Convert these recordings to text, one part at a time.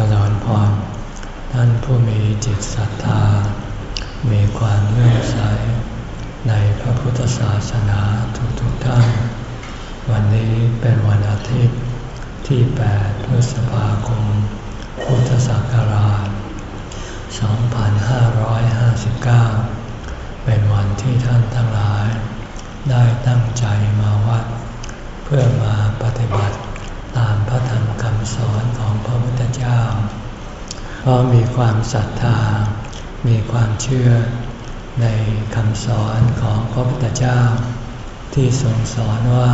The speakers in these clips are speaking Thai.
จริญพร ท่านผู้มีจิตศรัทธา มีความเลื่อมใส ในพระพุทธศาสนาทุกๆทท่าน วันนี้เป็นวันอาทิตย์ที่ 8 พฤษภาคม พุทธศักราช 2559 เป็นวันที่ท่านทั้งหลาย ได้ตั้งใจมาวัด เพื่อมาปฏิบัติ ตามพระธรรมคำสอนของพระพุทธเจ้า เพราะมีความศรัทธา มีความเชื่อในคำสอนของพระพุทธเจ้า ที่ทรงสอนว่า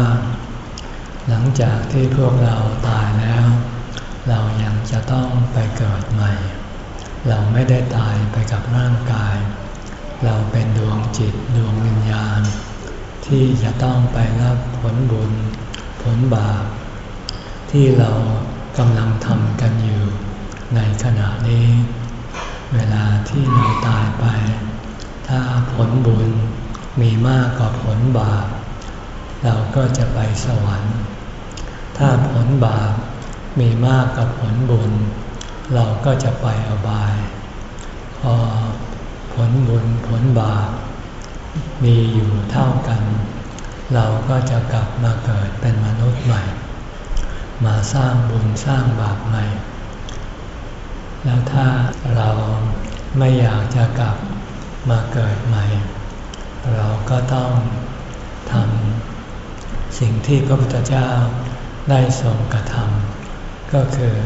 หลังจากที่พวกเราตายแล้ว เรายังจะต้องไปเกิดใหม่ เราไม่ได้ตายไปกับร่างกาย เราเป็นดวงจิตดวงวิญญาณ ที่จะต้องไปรับผลบุญ ผลบาป ที่เรากำลังทำกันอยู่ในขณะนี้ เวลาที่เราตายไป ถ้าผลบุญมีมากกว่าผลบาป เราก็จะไปสวรรค์ ถ้าผลบาปมีมากกว่าผลบุญ เราก็จะไปอบาย พอผลบุญผลบาปมีอยู่เท่ากัน เราก็จะกลับมาเกิดเป็นมนุษย์ใหม่ มาสร้างบุญสร้างบาปใหม่ แล้วถ้าเราไม่อยากจะกลับมาเกิดใหม่ เราก็ต้องทำสิ่งที่พระพุทธเจ้าได้ทรงกระทำก็คือ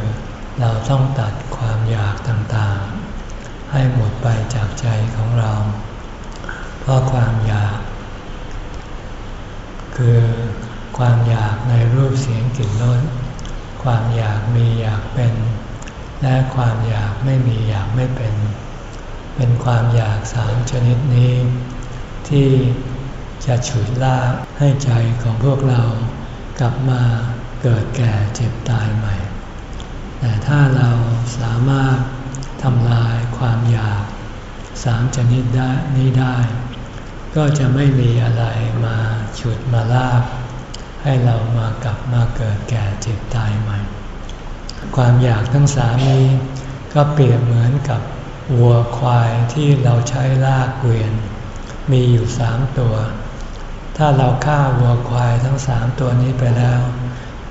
เราต้องตัดความอยากต่างๆ ให้หมดไปจากใจของเรา เพราะความอยาก คือ ความอยากในรูปเสียงกลิ่นรสความอยากมีอยากเป็น และความอยากไม่มีอยากไม่เป็น เป็นความอยากสามชนิดนี้ ที่จะฉุดลากให้ใจของพวกเรากลับมาเกิดแก่เจ็บตายใหม่ แต่ถ้าเราสามารถทำลายความอยากสามชนิดนี้ได้ ก็จะไม่มีอะไรมาฉุดมาลาก ให้เรามากลับมาเกิดแก่เจ็บตายใหม่ ความอยากทั้งสามนี้ ก็เปรียบเหมือนกับวัวควายที่เราใช้ลากเกวียน มีอยู่สามตัว ถ้าเราฆ่าวัวควายทั้งสามตัวนี้ไปแล้ว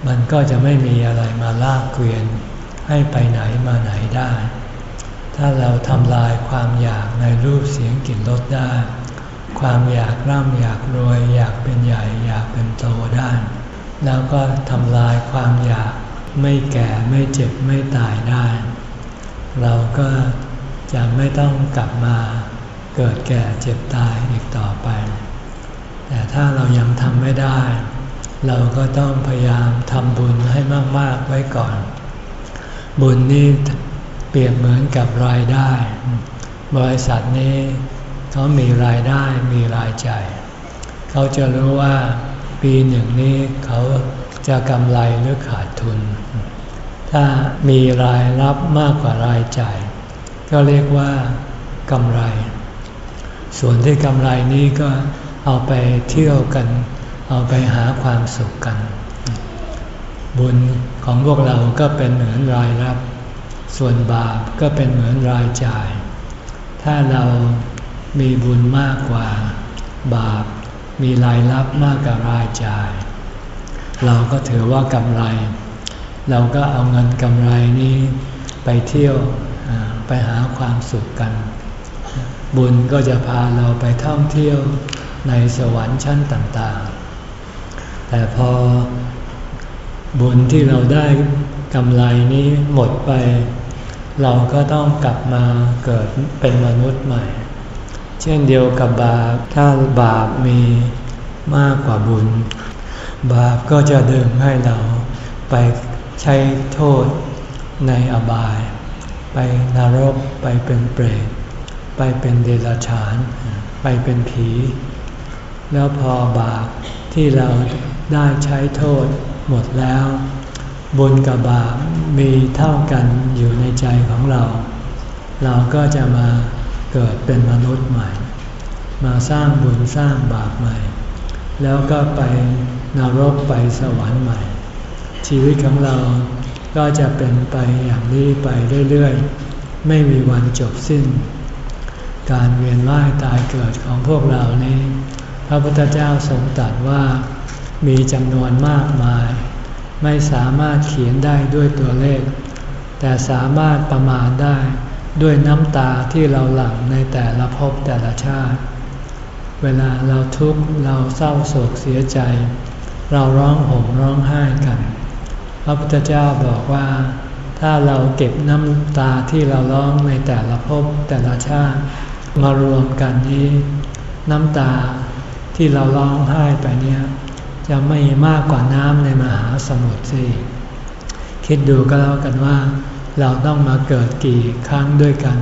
มันก็จะไม่มีอะไรมาลากเกวียน ให้ไปไหนมาไหนได้ ถ้าเราทำลายความอยากในรูปเสียงกลิ่นรสได้ ความอยากร่ำอยากรวย อยากเป็นใหญ่ อยากเป็นโตได้ แล้วก็ทำลายความอยากไม่แก่ไม่เจ็บไม่ตายได้ เราก็จะไม่ต้องกลับมาเกิดแก่เจ็บตายอีกต่อไป แต่ถ้าเรายังทำไม่ได้ เราก็ต้องพยายามทำบุญให้มาก ๆ ไว้ก่อน บุญนี่เปรียบเหมือนกับรายได้ บริษัทนี้ เขามีรายได้มีรายจ่ายเขาจะรู้ว่าปีหนึ่งนี้เขาจะกำไรหรือขาดทุน ถ้ามีรายรับมากกว่ารายจ่าย ก็เรียกว่ากำไร ส่วนที่กำไรนี้ก็เอาไปเที่ยวกัน เอาไปหาความสุขกัน บุญของพวกเราก็เป็นเหมือนรายรับ ส่วนบาปก็เป็นเหมือนรายจ่าย ถ้าเรา มีบุญมากกว่า บาปมีรายรับมากกว่ารายจ่าย เราก็ถือว่ากำไร เราก็เอาเงินกำไรนี้ไปเที่ยวไปหาความสุขกัน บุญก็จะพาเราไปท่องเที่ยวในสวรรค์ชั้นต่างๆ แต่พอบุญที่เราได้กำไรนี้หมดไป เราก็ต้องกลับมาเกิดเป็นมนุษย์ใหม่ เช่นเดียวกับบาป ถ้าบาปมีมากกว่าบุญ บาปก็จะดึงให้เราไปใช้โทษในอบาย ไปนรกไปเป็นเปรตไปเป็นเดรัจฉาน ไปเป็นผี แล้วพอบาปที่เราได้ใช้โทษหมดแล้ว บุญกับบาปมีเท่ากันอยู่ในใจของเรา เราก็จะมา เกิดเป็นมนุษย์ใหม่ มาสร้างบุญสร้างบาปใหม่ แล้วก็ไปนรกไปสวรรค์ใหม่ ชีวิตของเราก็จะเป็นไปอย่างนี้ไปเรื่อยๆ ไม่มีวันจบสิ้น การเวียนว่ายตายเกิดของพวกเรานี้ พระพุทธเจ้าทรงตรัสว่ามีจำนวนมากมาย ไม่สามารถเขียนได้ด้วยตัวเลข แต่สามารถประมาณได้ ด้วยน้ำตาที่เราหลั่งในแต่ละภพแต่ละชาติ เวลาเราทุกข์เราเศร้าโศกเสียใจ เราร้องห่มร้องไห้กัน พระพุทธเจ้าบอกว่า ถ้าเราเก็บน้ำตาที่เราร้องในแต่ละภพแต่ละชาติ มารวมกันนี้ น้ำตาที่เราร้องไห้ไปเนี่ยจะไม่มากกว่าน้ำในมหาสมุทรสิคิดดูก็แล้วกันว่า เราต้องมาเกิดกี่ครั้งด้วยกัน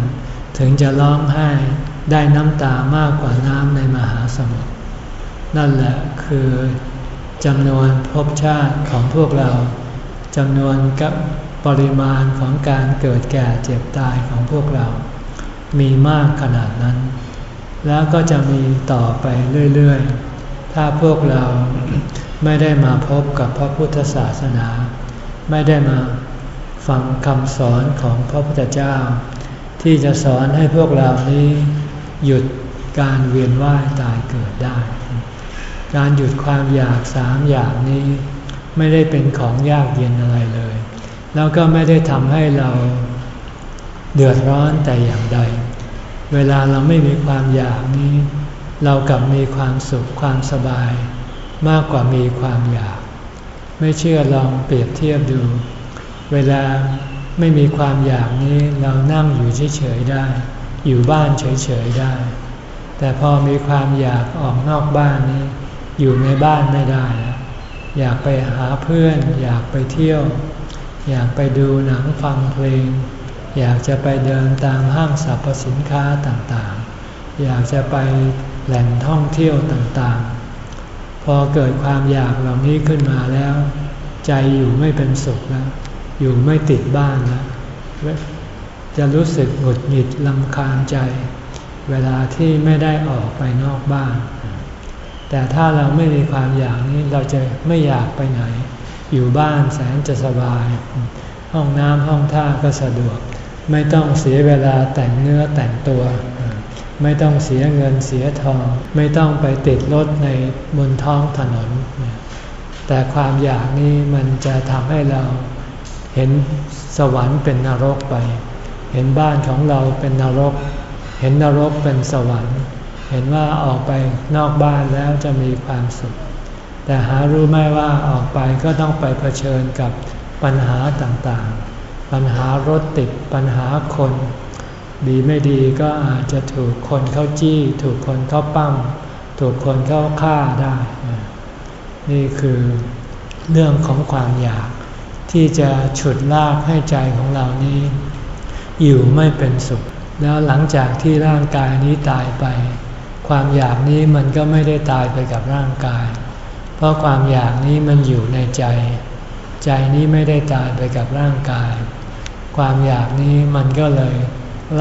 ถึงจะร้องไห้ได้น้ำตามากกว่าน้ำในมหาสมุทรนั่นแหละคือจำนวนภพชาติของพวกเราจำนวนกับปริมาณของการเกิดแก่เจ็บตายของพวกเรา มีมากขนาดนั้น แล้วก็จะมีต่อไปเรื่อยๆ ถ้าพวกเราไม่ได้มาพบกับพระพุทธศาสนา ไม่ได้มา ฟังคำสอนของพระพุทธเจ้า ที่จะสอนให้พวกเรานี้ หยุดการเวียนว่ายตายเกิดได้ การหยุดความอยากสามอย่างนี้ ไม่ได้เป็นของยากเย็นอะไรเลย แล้วก็ไม่ได้ทำให้เราเดือดร้อนแต่อย่างใด เวลาเราไม่มีความอยากนี้ เรากลับมีความสุขความสบาย มากกว่ามีความอยาก ไม่เชื่อลองเปรียบเทียบดู เวลาไม่มีความอยากนี้เรานั่งอยู่เฉยๆได้ อยู่บ้านเฉยๆได้ แต่พอมีความอยากออกนอกบ้านนี้ อยู่ในบ้านไม่ได้ อยากไปหาเพื่อน อยากไปเที่ยว อยากไปดูหนังฟังเพลง อยากจะไปเดินตามห้างสรรพสินค้าต่างๆ อยากจะไปแหล่งท่องเที่ยวต่างๆ พอเกิดความอยากเหล่านี้ขึ้นมาแล้ว ใจอยู่ไม่เป็นสุขแล้ว อยู่ไม่ติดบ้านแล้วจะรู้สึกหงุดหงิดลำคาญใจ เวลาที่ไม่ได้ออกไปนอกบ้าน แต่ถ้าเราไม่มีความอยากนี้เราจะไม่อยากไปไหน อยู่บ้านแสนจะสบาย ห้องน้ำห้องท่าก็สะดวก ไม่ต้องเสียเวลาแต่งเนื้อแต่งตัว ไม่ต้องเสียเงินเสียทอง ไม่ต้องไปติดรถในบนท้องถนน แต่ความอยากนี้มันจะทำให้เรา เห็นสวรรค์เป็นนรกไป เห็นบ้านของเราเป็นนรก เห็นนรกเป็นสวรรค์ เห็นว่าออกไปนอกบ้านแล้วจะมีความสุข แต่หารู้ไหมว่าออกไปก็ต้องไปเผชิญกับปัญหาต่างๆ ปัญหารถติด ปัญหาคน ดีไม่ดีก็อาจจะถูกคนเข้าจี้ ถูกคนเข้าปั้ม ถูกคนเข้าฆ่าได้ นี่คือเรื่องของความอยาก ที่จะฉุดลากให้ใจของเรานี้ อยู่ไม่เป็นสุข แล้วหลังจากที่ร่างกายนี้ตายไป ความอยากนี้มันก็ไม่ได้ตายไปกับร่างกาย เพราะความอยากนี้มันอยู่ในใจ ใจนี้ไม่ได้ตายไปกับร่างกาย ความอยากนี้มันก็เลย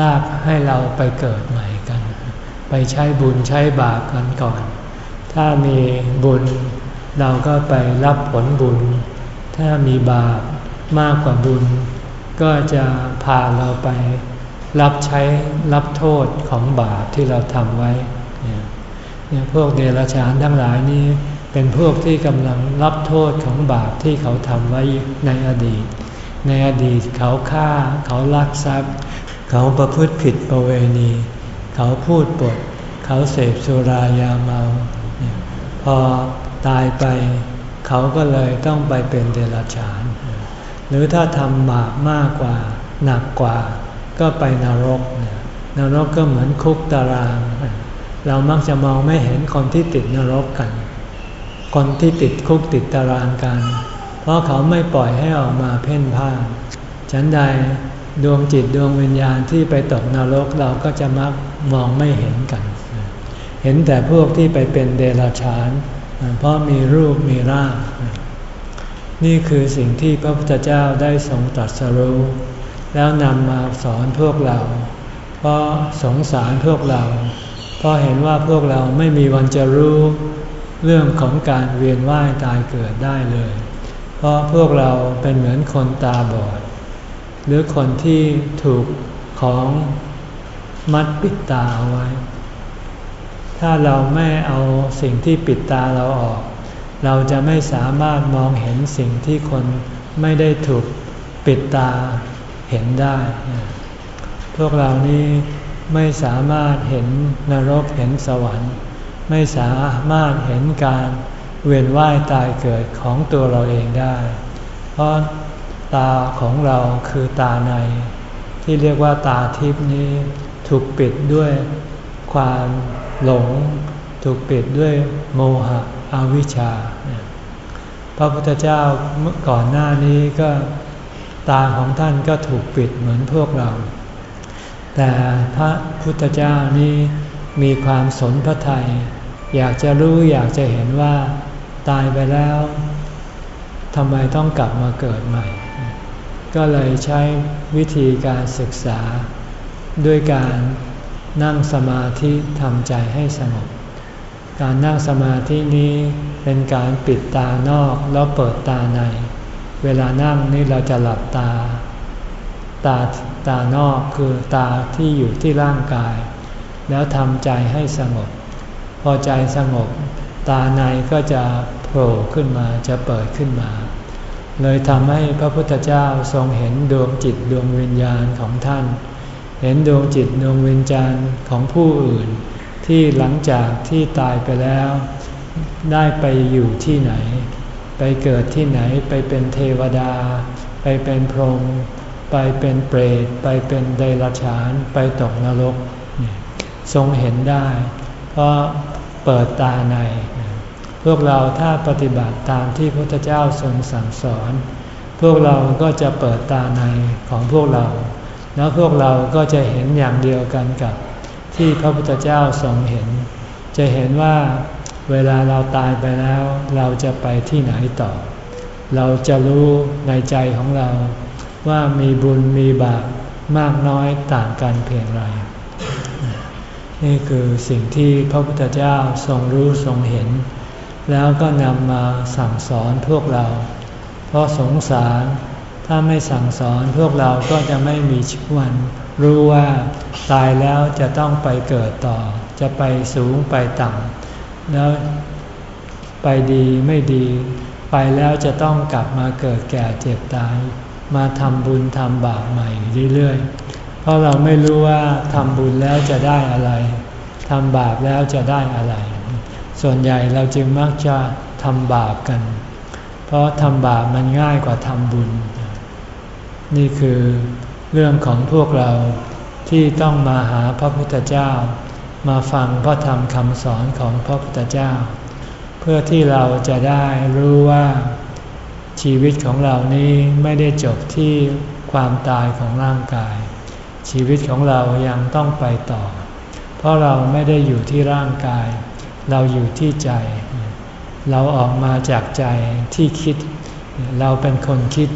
ลากให้เราไปเกิดใหม่กัน ไปใช้บุญใช้บาปกันก่อน ถ้ามีบุญเราก็ไปรับผลบุญ ถ้ามีบาปมากกว่าบุญ ก็จะพาเราไปรับใช้รับโทษของบาปที่เราทำไว้เนี่ยพวกเดรัจฉานทั้งหลายนี้เป็นพวกที่กำลังรับโทษของบาปที่เขาทำไว้ในอดีต ในอดีตเขาฆ่า เขาลักทรัพย์ เขาประพฤติผิดประเวณี เขาพูดปด เขาเสพสุรายาเมา พอตายไป เขาก็เลยต้องไปเป็นเดรัจฉาน หรือถ้าทำบาปมากกว่าหนักกว่าก็ไปนรก นรกก็เหมือนคุกตาราง เรามักจะมองไม่เห็นคนที่ติดนรกกัน คนที่ติดคุกติดตารางกัน เพราะเขาไม่ปล่อยให้ออกมาเพ่นพ่านฉันใดดวงจิตดวงวิญญาณที่ไปตกนรกเราก็จะมักมองไม่เห็นกัน เห็นแต่พวกที่ไปเป็นเดรัจฉาน เพราะมีรูปมีร่าง นี่คือสิ่งที่พระพุทธเจ้าได้ทรงตรัสรู้ แล้วนำมาสอนพวกเรา เพราะสงสารพวกเรา เพราะเห็นว่าพวกเราไม่มีวันจะรู้เรื่องของการเวียนว่ายตายเกิดได้เลย เพราะพวกเราเป็นเหมือนคนตาบอด หรือคนที่ถูกของมัดปิดตาเอาไว้ ถ้าเราไม่เอาสิ่งที่ปิดตาเราออก เราจะไม่สามารถมองเห็นสิ่งที่คนไม่ได้ถูกปิดตาเห็นได้ พวกเรานี้ไม่สามารถเห็นนรกเห็นสวรรค์ ไม่สามารถเห็นการเวียนว่ายตายเกิดของตัวเราเองได้ เพราะตาของเราคือตาใน ที่เรียกว่าตาทิพนี้ถูกปิดด้วย ความหลงถูกปิดด้วยโมหะอวิชชา พระพุทธเจ้าเมื่อก่อนหน้านี้ก็ตาของท่านก็ถูกปิดเหมือนพวกเรา แต่พระพุทธเจ้านี้มีความสนพระทัยอยากจะรู้อยากจะเห็นว่าตายไปแล้วทำไมต้องกลับมาเกิดใหม่ ก็เลยใช้วิธีการศึกษาด้วยการ นั่งสมาธิทำใจให้สงบ การนั่งสมาธินี้เป็นการปิดตานอกแล้วเปิดตาใน เวลานั่งนี่เราจะหลับตา ตาตานอกคือตาที่อยู่ที่ร่างกาย แล้วทำใจให้สงบ พอใจสงบ ตาในก็จะโผล่ขึ้นมาจะเปิดขึ้นมาเลยทำให้พระพุทธเจ้าทรงเห็นดวงจิตดวงวิญญาณของท่าน เห็นดวงจิตดวงวิญญาณของผู้อื่น ที่หลังจากที่ตายไปแล้ว ได้ไปอยู่ที่ไหน ไปเกิดที่ไหนไปเป็นเทวดา ไปเป็นพรหมไปเป็นเปรต ไปเป็นเดรัจฉาน ไปตกนรก ทรงเห็นได้ เพราะเปิดตาใน พวกเราถ้าปฏิบัติตามที่พระพุทธเจ้าทรงสั่งสอน พวกเราก็จะเปิดตาในของพวกเรา แล้วพวกเราก็จะเห็นอย่างเดียวกันกับที่พระพุทธเจ้าทรงเห็น จะเห็นว่าเวลาเราตายไปแล้ว เราจะไปที่ไหนต่อ เราจะรู้ในใจของเราว่ามีบุญมีบาปมากน้อยต่างกันเพียงไร นี่คือสิ่งที่พระพุทธเจ้าทรงรู้ทรงเห็น แล้วก็นำมาสั่งสอนพวกเรา เพราะสงสาร ถ้าไม่สั่งสอนพวกเราก็จะไม่มีชวันรู้ว่าตายแล้วจะต้องไปเกิดต่อ จะไปสูงไปต่ำแล้วไปดีไม่ดี ไปแล้วจะต้องกลับมาเกิดแก่เจ็บตาย มาทำบุญทำบาปใหม่เรื่อยๆ เพราะเราไม่รู้ว่าทำบุญแล้วจะได้อะไรทำบาปแล้วจะได้อะไร ส่วนใหญ่เราจึงมักจะทำบาปกัน เพราะทำบาปมันง่ายกว่าทำบุญ นี่คือเรื่องของพวกเราที่ต้องมาหาพระพุทธเจ้า มาฟังพระธรรมคำสอนของพระพุทธเจ้า เพื่อที่เราจะได้รู้ว่าชีวิตของเรานี้ไม่ได้จบที่ความตายของร่างกาย ชีวิตของเรายังต้องไปต่อ เพราะเราไม่ได้อยู่ที่ร่างกาย เราอยู่ที่ใจ เราออกมาจากใจที่คิด เราเป็นคนคิด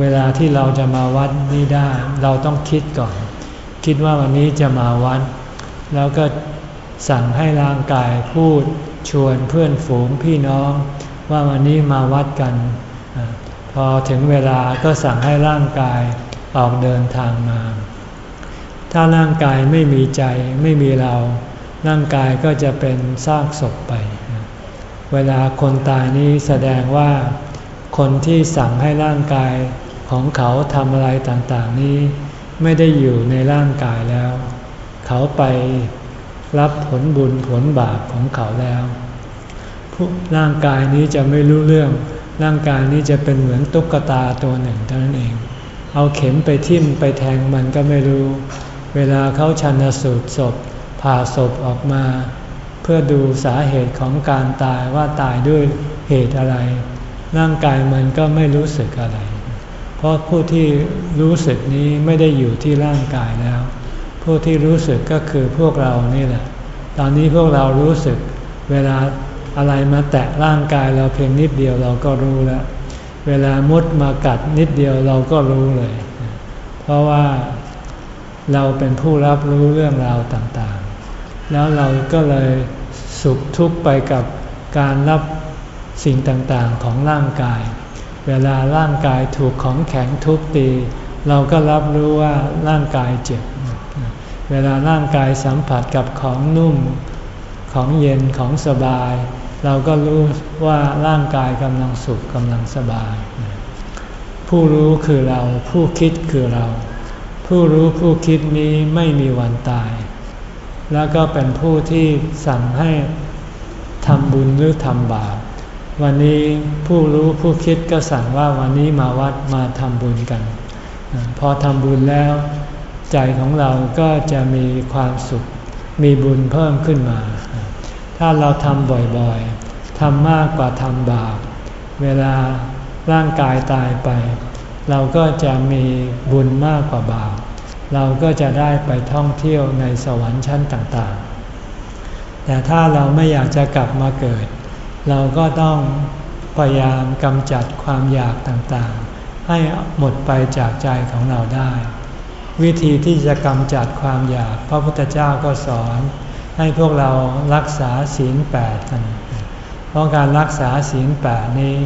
เวลาที่เราจะมาวัดนี้ได้ เราต้องคิดก่อน คิดว่าวันนี้จะมาวัด แล้วก็สั่งให้ร่างกายพูดชวนเพื่อนฝูงพี่น้อง ว่าวันนี้มาวัดกัน พอถึงเวลาก็สั่งให้ร่างกายออกเดินทางมา ถ้าร่างกายไม่มีใจไม่มีเรา ร่างกายก็จะเป็นซากศพไป เวลาคนตายนี้แสดงว่าคนที่สั่งให้ร่างกาย ของเขาทำอะไรต่างๆนี้ ไม่ได้อยู่ในร่างกายแล้ว เขาไปรับผลบุญผลบาปของเขาแล้วร่างกายนี้จะไม่รู้เรื่อง ร่างกายนี้จะเป็นเหมือนตุ๊กตาตัวหนึ่งเท่านั้นเอง เอาเข็มไปทิ่มไปแทงมันก็ไม่รู้ เวลาเขาชันสูตรศพผ่าศพออกมา เพื่อดูสาเหตุของการตายว่าตายด้วยเหตุอะไร ร่างกายมันก็ไม่รู้สึกอะไร เพราะผู้ที่รู้สึกนี้ไม่ได้อยู่ที่ร่างกายแล้ว ผู้ที่รู้สึกก็คือพวกเรานี่แหละ ตอนนี้พวกเรารู้สึกเวลาอะไรมาแตะร่างกายเราเพียงนิดเดียวเราก็รู้แล้ว เวลามดมากัดนิดเดียวเราก็รู้เลย เพราะว่าเราเป็นผู้รับรู้เรื่องราวต่างๆ แล้วเราก็เลยสุขทุกข์ไปกับการรับสิ่งต่างๆของร่างกาย เวลาร่างกายถูกของแข็งทุบตี เราก็รับรู้ว่าร่างกายเจ็บ เวลาร่างกายสัมผัสกับของนุ่ม ของเย็นของสบาย เราก็รู้ว่าร่างกายกำลังสุขกำลังสบาย ผู้รู้คือเราผู้คิดคือเรา ผู้รู้ผู้คิดนี้ไม่มีวันตาย แล้วก็เป็นผู้ที่สั่งให้ทำบุญหรือทำบาป วันนี้ผู้รู้ผู้คิดก็สั่งว่าวันนี้มาวัดมาทำบุญกัน พอทำบุญแล้ว ใจของเราก็จะมีความสุข มีบุญเพิ่มขึ้นมา ถ้าเราทำบ่อยๆทำมากกว่าทำบาป เวลาร่างกายตายไป เราก็จะมีบุญมากกว่าบาป เราก็จะได้ไปท่องเที่ยวในสวรรค์ชั้นต่างๆ แต่ถ้าเราไม่อยากจะกลับมาเกิด เราก็ต้องพยายามกำจัดความอยากต่างๆ ให้หมดไปจากใจของเราได้ วิธีที่จะกำจัดความอยากพระพุทธเจ้าก็สอน ให้พวกเรารักษาศีลแปดกัน เพราะการรักษาศีลแปดนี้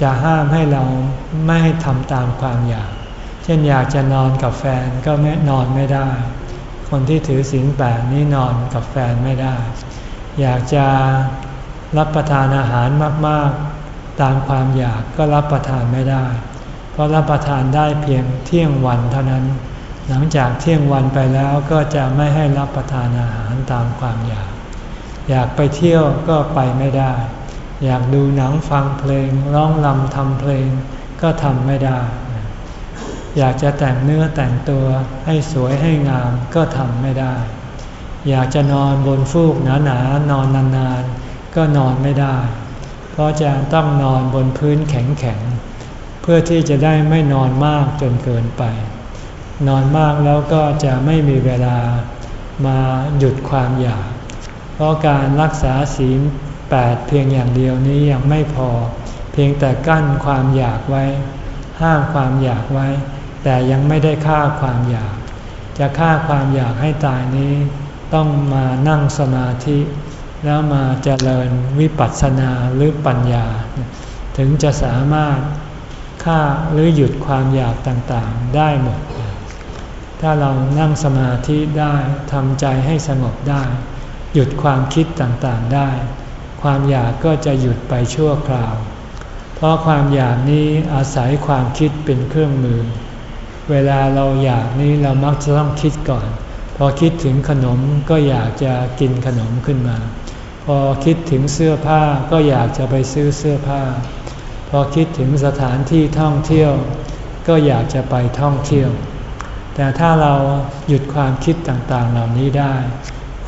จะห้ามให้เราไม่ให้ทำตามความอยาก เช่นอยากจะนอนกับแฟนก็ไม่นอนไม่ได้ คนที่ถือศีลแปดนี้นอนกับแฟนไม่ได้ อยากจะ รับประทานอาหารมากๆ ตามความอยากก็รับประทานไม่ได้ เพราะรับประทานได้เพียงเที่ยงวันเท่านั้น หลังจากเที่ยงวันไปแล้วก็จะไม่ให้รับประทานอาหารตามความอยาก อยากไปเที่ยวก็ไปไม่ได้ อยากดูหนังฟังเพลง ร้องลำทำเพลงก็ทำไม่ได้ อยากจะแต่งเนื้อแต่งตัวให้สวยให้งามก็ทำไม่ได้ อยากจะนอนบนฟูกหนาๆนอนนานๆ ก็นอนไม่ได้ เพราะจะต้องนอนบนพื้นแข็งๆ เพื่อที่จะได้ไม่นอนมากจนเกินไป นอนมากแล้วก็จะไม่มีเวลามาหยุดความอยาก เพราะการรักษาศีลแปดเพียงอย่างเดียวนี้ยังไม่พอ เพียงแต่กั้นความอยากไว้ ห้ามความอยากไว้ แต่ยังไม่ได้ฆ่าความอยาก จะฆ่าความอยากให้ตายนี้ ต้องมานั่งสมาธิ แล้วมาเจริญวิปัสสนาหรือปัญญา ถึงจะสามารถฆ่าหรือหยุดความอยากต่างๆได้หมด ถ้าเรานั่งสมาธิได้ทำใจให้สงบได้ หยุดความคิดต่างๆได้ ความอยากก็จะหยุดไปชั่วคราว เพราะความอยากนี้อาศัยความคิดเป็นเครื่องมือ เวลาเราอยากนี้เรามักจะต้องคิดก่อน พอคิดถึงขนมก็อยากจะกินขนมขึ้นมา พอคิดถึงเสื้อผ้าก็อยากจะไปซื้อเสื้อผ้า พอคิดถึงสถานที่ท่องเที่ยว ก็อยากจะไปท่องเที่ยว แต่ถ้าเราหยุดความคิดต่างๆเหล่านี้ได้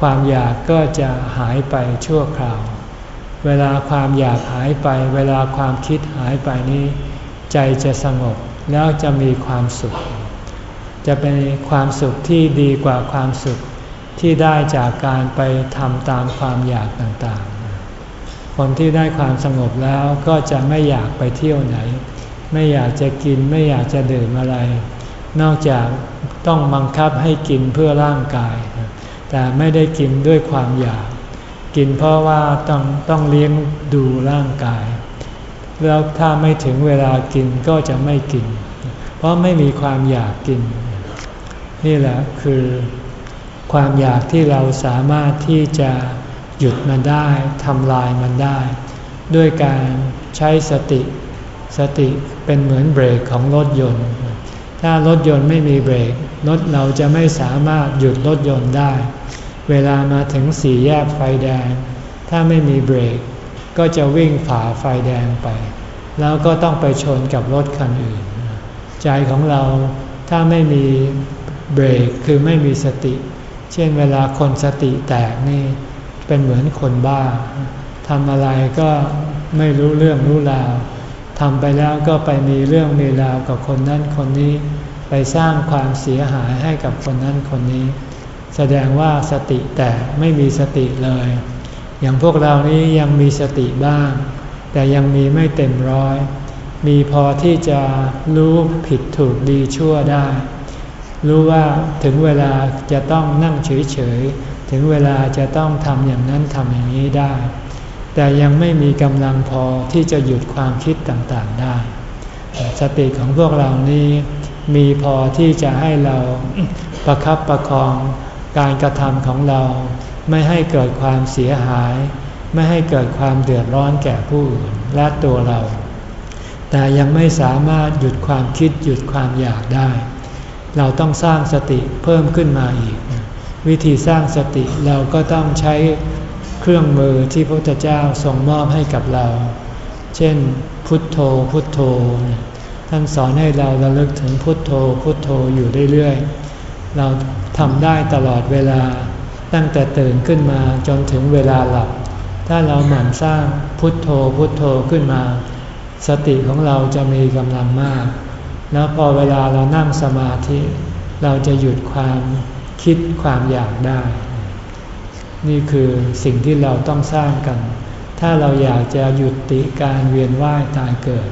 ความอยากก็จะหายไปชั่วคราว เวลาความอยากหายไป เวลาความคิดหายไปนี้ ใจจะสงบแล้วจะมีความสุข จะเป็นความสุขที่ดีกว่าความสุข ที่ได้จากการไปทำตามความอยากต่างๆ คนที่ได้ความสงบแล้วก็จะไม่อยากไปเที่ยวไหน ไม่อยากจะกินไม่อยากจะดื่มอะไร นอกจากต้องบังคับให้กินเพื่อร่างกาย แต่ไม่ได้กินด้วยความอยาก กินเพราะว่าต้องต้องเลี้ยงดูร่างกาย แล้วถ้าไม่ถึงเวลากินก็จะไม่กิน เพราะไม่มีความอยากกิน นี่แหละคือ ความอยากที่เราสามารถที่จะหยุดมันได้ทำลายมันได้ ด้วยการใช้สติ สติเป็นเหมือนเบรกของรถยนต์ ถ้ารถยนต์ไม่มีเบรกรถเราจะไม่สามารถหยุดรถยนต์ได้ เวลามาถึงสี่แยกไฟแดง ถ้าไม่มีเบรก ก็จะวิ่งฝ่าไฟแดงไป แล้วก็ต้องไปชนกับรถคันอื่น ใจของเราถ้าไม่มีเบรกคือไม่มีสติ เช่นเวลาคนสติแตกนี่เป็นเหมือนคนบ้าทำอะไรก็ไม่รู้เรื่องรู้ราวทำไปแล้วก็ไปมีเรื่องมีราวกับคนนั้นคนนี้ ไปสร้างความเสียหายให้กับคนนั้นคนนี้ แสดงว่าสติแตกไม่มีสติเลย อย่างพวกเรานี้ยังมีสติบ้าง แต่ยังมีไม่เต็มร้อย มีพอที่จะรู้ผิดถูกดีชั่วได้ รู้ว่าถึงเวลาจะต้องนั่งเฉยๆ ถึงเวลาจะต้องทำอย่างนั้นทำอย่างนี้ได้ แต่ยังไม่มีกำลังพอที่จะหยุดความคิดต่างๆได้ สติของพวกเรานี้มีพอที่จะให้เราประครับประคองการกระทำของเรา ไม่ให้เกิดความเสียหาย ไม่ให้เกิดความเดือดร้อนแก่ผู้อื่นและตัวเรา แต่ยังไม่สามารถหยุดความคิดหยุดความอยากได้ เราต้องสร้างสติเพิ่มขึ้นมาอีก วิธีสร้างสติเราก็ต้องใช้เครื่องมือที่พระพุทธเจ้าทรงมอบให้กับเรา เช่น พุทโธพุทโธ ท่านสอนให้เราระลึกถึงพุทโธพุทโธอยู่เรื่อยๆ เราทำได้ตลอดเวลา ตั้งแต่ตื่นขึ้นมาจนถึงเวลาหลับ ถ้าเราหมั่นสร้างพุทโธพุทโธขึ้นมา สติของเราจะมีกำลังมาก แล้วพอเวลาเรานั่งสมาธิ เราจะหยุดความคิดความอยากได้ นี่คือสิ่งที่เราต้องสร้างกัน ถ้าเราอยากจะหยุดติการเวียนว่ายตายเกิด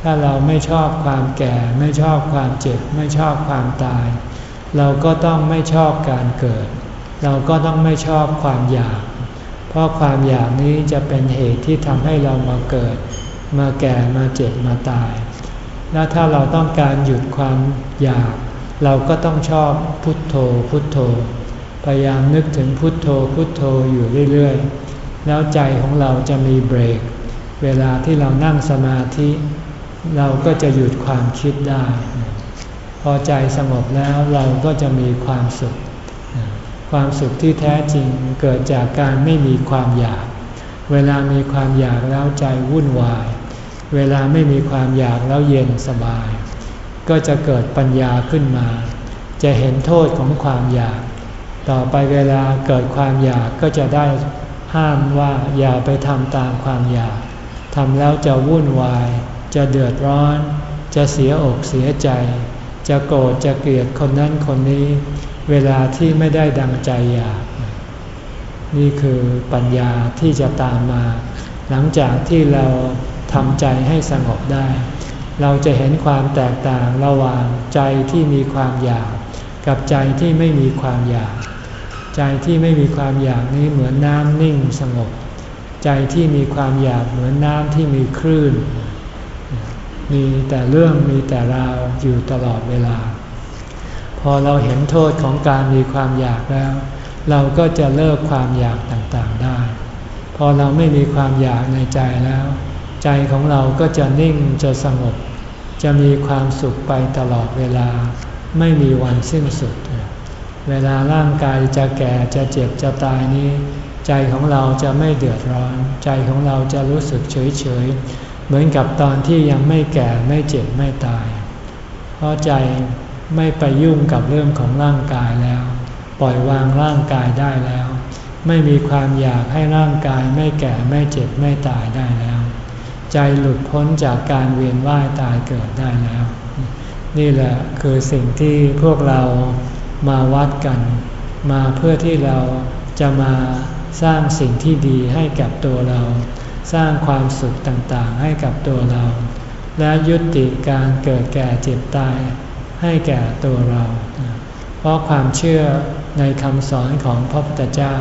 ถ้าเราไม่ชอบความแก่ ไม่ชอบความเจ็บ ไม่ชอบความตาย เราก็ต้องไม่ชอบการเกิด เราก็ต้องไม่ชอบความอยาก เพราะความอยากนี้จะเป็นเหตุที่ทำให้เรามาเกิด มาแก่มาเจ็บมาตาย และถ้าเราต้องการหยุดความอยาก เราก็ต้องชอบพุทโธพุทโธ พยายามนึกถึงพุทโธพุทโธอยู่เรื่อยๆ แล้วใจของเราจะมีเบรก เวลาที่เรานั่งสมาธิ เราก็จะหยุดความคิดได้ พอใจสงบแล้วเราก็จะมีความสุข ความสุขที่แท้จริงเกิดจากการไม่มีความอยาก เวลามีความอยากแล้วใจวุ่นวาย เวลาไม่มีความอยากแล้วเย็นสบาย ก็จะเกิดปัญญาขึ้นมา จะเห็นโทษของความอยาก ต่อไปเวลาเกิดความอยากก็จะได้ห้ามว่าอย่าไปทำตามความอยากทำแล้วจะวุ่นวาย จะเดือดร้อน จะเสียอกเสียใจ จะโกรธจะเกลียดคนนั้นคนนี้ เวลาที่ไม่ได้ดังใจอยาก นี่คือปัญญาที่จะตามมา หลังจากที่เรา ทำใจให้สงบได้ เราจะเห็นความแตกต่างระหว่างใจที่มีความอยาก กับใจที่ไม่มีความอยาก ใจที่ไม่มีความอยากนี้เหมือนน้ำนิ่งสงบ ใจที่มีความอยากเหมือนน้ำที่มีคลื่น มีแต่เรื่องมีแต่ราวอยู่ตลอดเวลา พอเราเห็นโทษของการมีความอยากแล้ว เราก็จะเลิกความอยากต่างๆได้ พอเราไม่มีความอยากในใจแล้ว ใจของเราก็จะนิ่งจะสงบ จะมีความสุขไปตลอดเวลา ไม่มีวันสิ้นสุด เวลาร่างกายจะแก่จะเจ็บจะตายนี้ ใจของเราจะไม่เดือดร้อน ใจของเราจะรู้สึกเฉยเฉยเหมือนกับตอนที่ยังไม่แก่ไม่เจ็บไม่ตาย เพราะใจไม่ไปยุ่งกับเรื่องของร่างกายแล้ว ปล่อยวางร่างกายได้แล้ว ไม่มีความอยากให้ร่างกายไม่แก่ไม่เจ็บไม่ตายได้แล้ว ใจหลุดพ้นจากการเวียนว่ายตายเกิดได้แล้ว นี่แหละคือสิ่งที่พวกเรามาวัดกัน มาเพื่อที่เราจะมาสร้างสิ่งที่ดีให้กับตัวเรา สร้างความสุขต่างๆให้กับตัวเรา และยุติการเกิดแก่เจ็บตายให้แก่ตัวเรา เพราะความเชื่อในคำสอนของพระพุทธเจ้า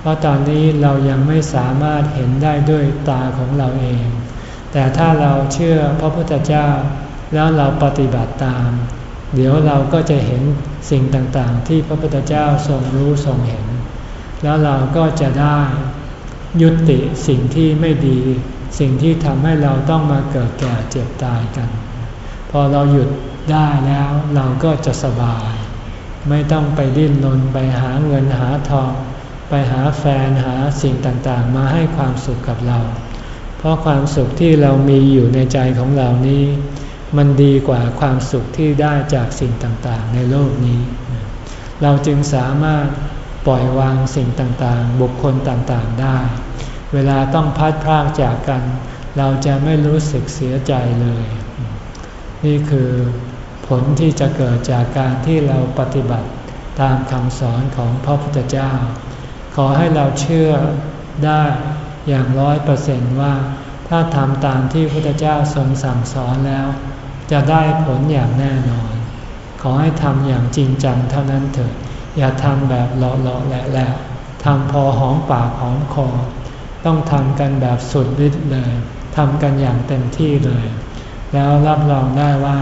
เพราะตอนนี้เรายังไม่สามารถเห็นได้ด้วยตาของเราเอง แต่ถ้าเราเชื่อพระพุทธเจ้า แล้วเราปฏิบัติตาม เดี๋ยวเราก็จะเห็นสิ่งต่างๆ ที่พระพุทธเจ้าทรงรู้ทรงเห็น แล้วเราก็จะได้ยุติสิ่งที่ไม่ดี สิ่งที่ทำให้เราต้องมาเกิดแก่เจ็บตายกัน พอเราหยุดได้แล้วเราก็จะสบาย ไม่ต้องไปดิ้นรนไปหาเงินหาทอง ไปหาแฟนหาสิ่งต่างๆ มาให้ความสุขกับเรา เพราะความสุขที่เรามีอยู่ในใจของเรานี้ มันดีกว่าความสุขที่ได้จากสิ่งต่างๆ ในโลกนี้ เราจึงสามารถปล่อยวางสิ่งต่างๆ บุคคลต่างๆได้ เวลาต้องพัดพรากจากกัน เราจะไม่รู้สึกเสียใจเลย นี่คือผลที่จะเกิดจากการที่เราปฏิบัติตามคำสอนของพระพุทธเจ้า ขอให้เราเชื่อได้อย่างร้อยเปอร์เซนต์ว่า ถ้าทำตามที่พระพุทธเจ้าทรงสั่งสอนแล้ว จะได้ผลอย่างแน่นอน ขอให้ทำอย่างจริงจังเท่านั้นเถิดอย่าทำแบบเลาะๆแหละๆทำพอหอมปากหอมคอต้องทำกันแบบสุดฤทธิ์เลยทำกันอย่างเต็มที่เลย แล้วรับรองได้ว่า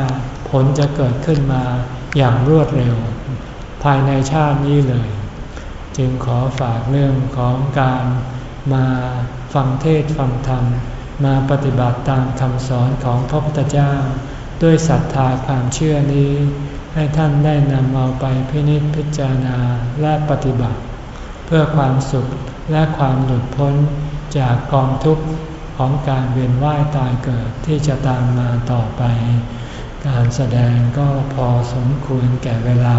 ผลจะเกิดขึ้นมาอย่างรวดเร็ว ภายในชาตินี้เลย จึงขอฝากเรื่องของการมาฟังเทศฟังธรรม มาปฏิบัติตามคำสอนของพระพุทธเจ้า ด้วยศรัทธาความเชื่อนี้ ให้ท่านได้นำเอาไปพินิจพิจารณาและปฏิบัติ เพื่อความสุขและความหลุดพ้นจากกองทุกข์ของการเวียนว่ายตายเกิดที่จะตามมาต่อไป การแสดงก็พอสมควรแก่เวลา